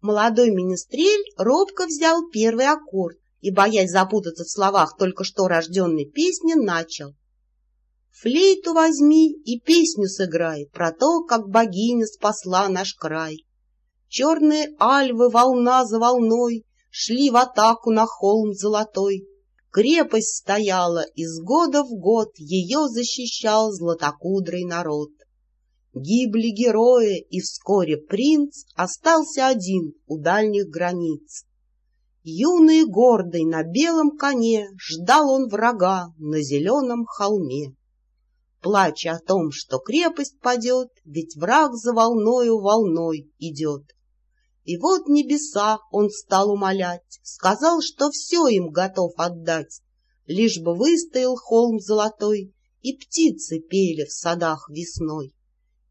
Молодой министрель робко взял первый аккорд и, боясь запутаться в словах только что рожденной песни, начал. Флейту возьми и песню сыграй про то, как богиня спасла наш край. Черные альвы волна за волной шли в атаку на холм золотой. Крепость стояла, из года в год ее защищал златокудрый народ. Гибли герои, и вскоре принц остался один у дальних границ. Юный гордый на белом коне ждал он врага на зеленом холме. Плача о том, что крепость падет, ведь враг за волною волной идет. И вот небеса он стал умолять, сказал, что все им готов отдать, лишь бы выстоял холм золотой, и птицы пели в садах весной.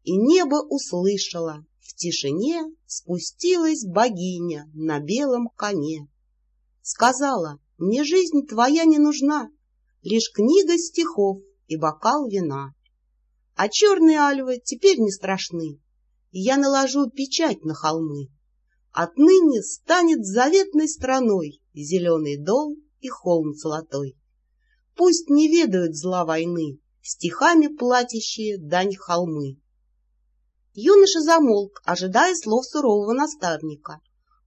И небо услышало, в тишине спустилась богиня на белом коне. Сказала, мне жизнь твоя не нужна, лишь книга стихов и бокал вина. А черные альвы теперь не страшны, я наложу печать на холмы. Отныне станет заветной страной зеленый дол и холм золотой. Пусть не ведают зла войны, стихами платящие дань холмы. Юноша замолк, ожидая слов сурового наставника,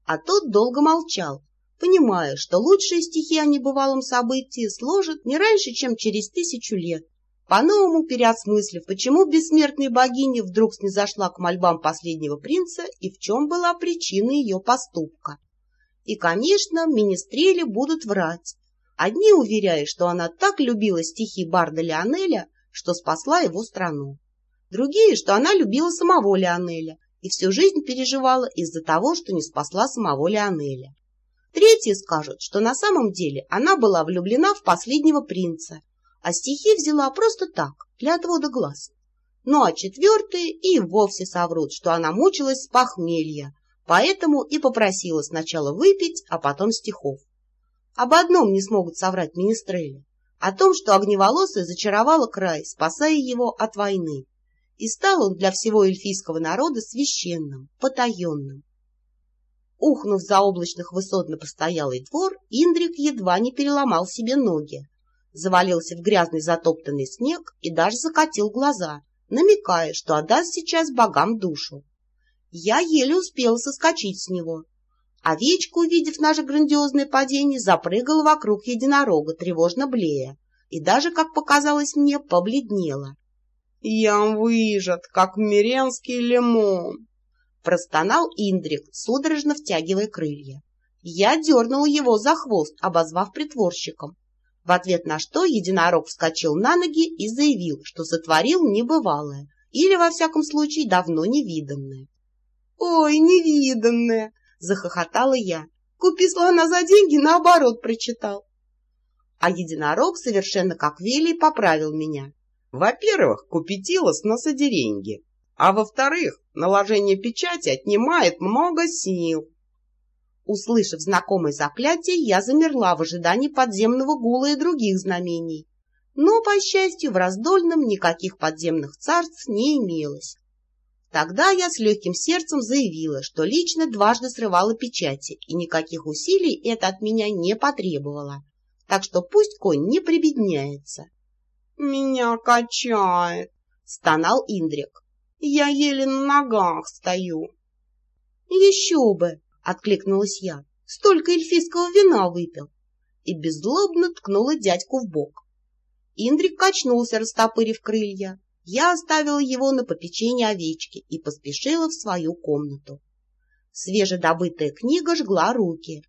а тот долго молчал, понимая, что лучшие стихи о небывалом событии сложат не раньше, чем через тысячу лет по-новому переосмыслив, почему бессмертная богиня вдруг снизошла к мольбам последнего принца и в чем была причина ее поступка. И, конечно, министрели будут врать. Одни уверяют, что она так любила стихи Барда Леонеля, что спасла его страну. Другие, что она любила самого Леонеля и всю жизнь переживала из-за того, что не спасла самого Леонеля. Третьи скажут, что на самом деле она была влюблена в последнего принца а стихи взяла просто так, для отвода глаз. Ну а четвертые и вовсе соврут, что она мучилась с похмелья, поэтому и попросила сначала выпить, а потом стихов. Об одном не смогут соврать министрели, о том, что огневолосая зачаровала край, спасая его от войны, и стал он для всего эльфийского народа священным, потаенным. Ухнув за облачных высот на постоялый двор, Индрик едва не переломал себе ноги, завалился в грязный затоптанный снег и даже закатил глаза, намекая, что отдаст сейчас богам душу. Я еле успела соскочить с него. Овечка, увидев наше грандиозное падение, запрыгала вокруг единорога, тревожно блея, и даже, как показалось мне, побледнела. — Я выжат, как миренский лимон! — простонал Индрик, судорожно втягивая крылья. Я дернула его за хвост, обозвав притворщиком, в ответ на что единорог вскочил на ноги и заявил, что сотворил небывалое, или, во всяком случае, давно невиданное. — Ой, невиданное! — захохотала я. — Купи слона за деньги, наоборот, прочитал. А единорог совершенно как Велий поправил меня. Во-первых, купить на содереньги, а во-вторых, наложение печати отнимает много сил. Услышав знакомое заклятие, я замерла в ожидании подземного гула и других знамений. Но, по счастью, в раздольном никаких подземных царств не имелось. Тогда я с легким сердцем заявила, что лично дважды срывала печати, и никаких усилий это от меня не потребовало. Так что пусть конь не прибедняется. — Меня качает, — стонал Индрик. — Я еле на ногах стою. — Еще бы! — откликнулась я. — Столько эльфийского вина выпил! И беззлобно ткнула дядьку в бок. Индрик качнулся, растопырив крылья. Я оставила его на попечение овечки и поспешила в свою комнату. Свежедобытая книга жгла руки.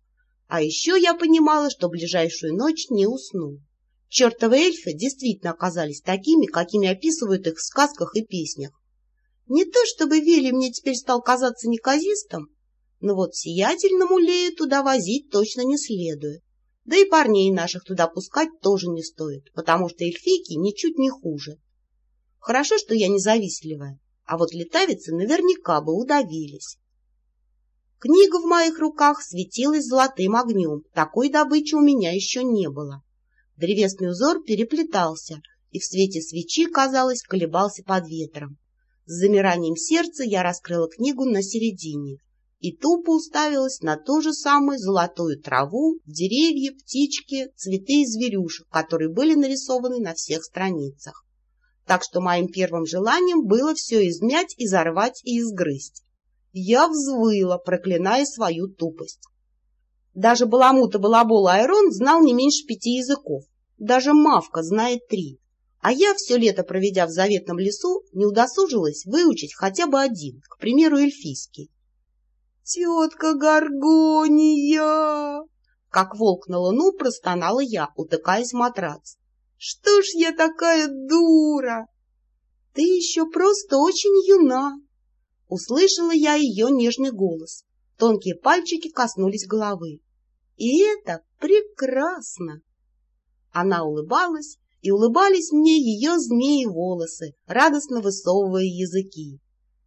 А еще я понимала, что ближайшую ночь не усну. Чертовы эльфы действительно оказались такими, какими описывают их в сказках и песнях. Не то чтобы Вели мне теперь стал казаться неказистым, но вот сиятельному Лею туда возить точно не следует. Да и парней наших туда пускать тоже не стоит, потому что эльфийки ничуть не хуже. Хорошо, что я независливая, а вот летавицы наверняка бы удавились. Книга в моих руках светилась золотым огнем, такой добычи у меня еще не было. Древесный узор переплетался, и в свете свечи, казалось, колебался под ветром. С замиранием сердца я раскрыла книгу на середине и тупо уставилась на ту же самую золотую траву, деревья, птички, цветы и зверюшек, которые были нарисованы на всех страницах. Так что моим первым желанием было все измять, изорвать и изгрызть. Я взвыла, проклиная свою тупость. Даже баламута-балабол Айрон знал не меньше пяти языков. Даже Мавка знает три. А я, все лето проведя в заветном лесу, не удосужилась выучить хотя бы один, к примеру, эльфийский. «Тетка Гаргония!» Как волк на луну простонала я, утыкаясь в матрац. «Что ж я такая дура?» «Ты еще просто очень юна!» Услышала я ее нежный голос. Тонкие пальчики коснулись головы. «И это прекрасно!» Она улыбалась, и улыбались мне ее змеи волосы, радостно высовывая языки.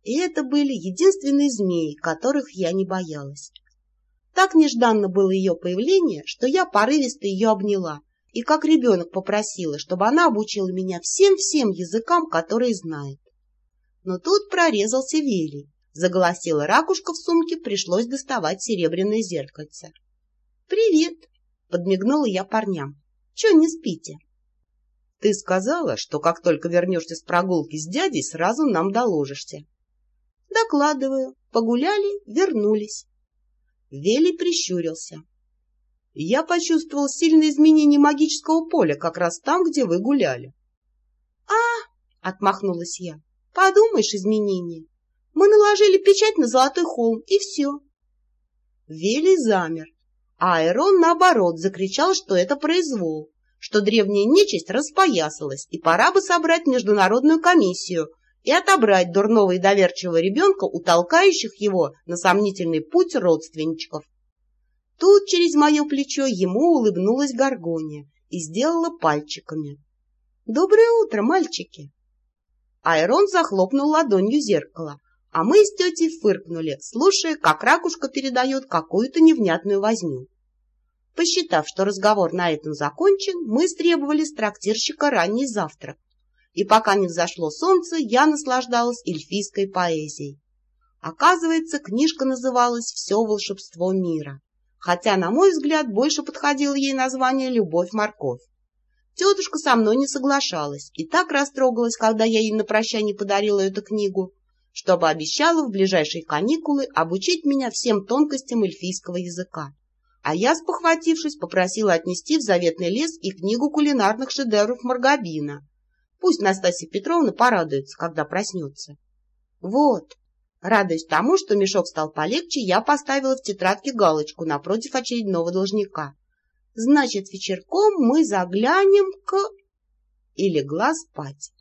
И это были единственные змеи, которых я не боялась. Так нежданно было ее появление, что я порывисто ее обняла и как ребенок попросила, чтобы она обучила меня всем-всем языкам, которые знает. Но тут прорезался Велий. Заголосила ракушка в сумке, пришлось доставать серебряное зеркальце. «Привет!» — подмигнула я парням. «Чего не спите?» «Ты сказала, что как только вернешься с прогулки с дядей, сразу нам доложишься». Докладываю. Погуляли, вернулись. Вели прищурился. Я почувствовал сильное изменение магического поля как раз там, где вы гуляли. А, отмахнулась я. Подумаешь, изменения. Мы наложили печать на золотой холм, и все. Вели замер, а Айрон, наоборот, закричал, что это произвол, что древняя нечисть распоясалась, и пора бы собрать международную комиссию, и отобрать дурного и доверчивого ребенка у толкающих его на сомнительный путь родственничков. Тут через мое плечо ему улыбнулась Гаргония и сделала пальчиками. «Доброе утро, мальчики!» Айрон захлопнул ладонью зеркало, а мы с тетей фыркнули, слушая, как ракушка передает какую-то невнятную возню. Посчитав, что разговор на этом закончен, мы стребовали с трактирщика ранний завтрак и пока не взошло солнце, я наслаждалась эльфийской поэзией. Оказывается, книжка называлась «Все волшебство мира», хотя, на мой взгляд, больше подходило ей название «Любовь-морковь». Тетушка со мной не соглашалась и так растрогалась, когда я ей на прощание подарила эту книгу, чтобы обещала в ближайшие каникулы обучить меня всем тонкостям эльфийского языка. А я, спохватившись, попросила отнести в заветный лес и книгу кулинарных шедевров Маргабина, Пусть Настасья Петровна порадуется, когда проснется. Вот, радуясь тому, что мешок стал полегче, я поставила в тетрадке галочку напротив очередного должника. Значит, вечерком мы заглянем к... И легла спать.